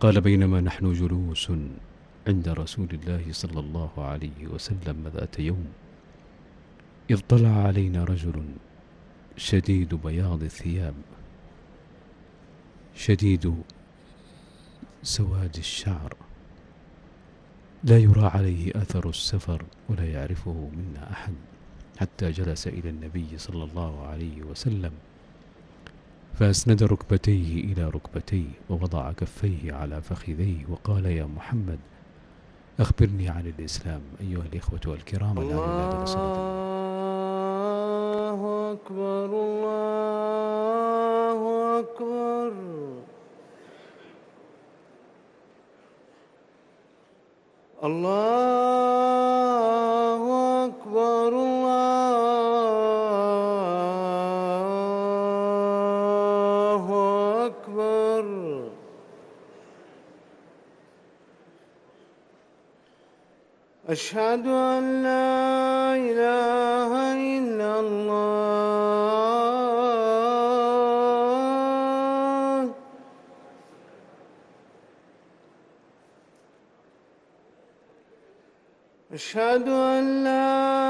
قال بينما نحن جلوس عند رسول الله صلى الله عليه وسلم ذات يوم؟ إذ طلع علينا رجل شديد بياض الثياب، شديد سواد الشعر، لا يرى عليه أثر السفر ولا يعرفه منا أحد، حتى جلس إلى النبي صلى الله عليه وسلم. فأسند ركبتيه إلى ركبتيه ووضع كفيه على فخذيه وقال يا محمد، أخبرني عن الإسلام أيها الإخوة الكرام الله أكبر الله أكبر. الله أشهد أن لا إله إلا الله. أشهد أن لا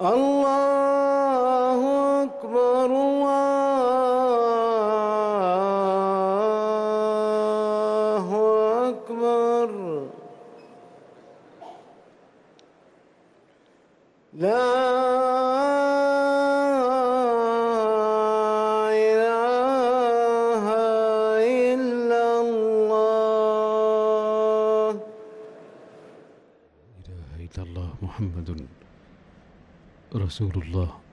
الله۔ أكبر الله أكبر لا محمد رسول اللہ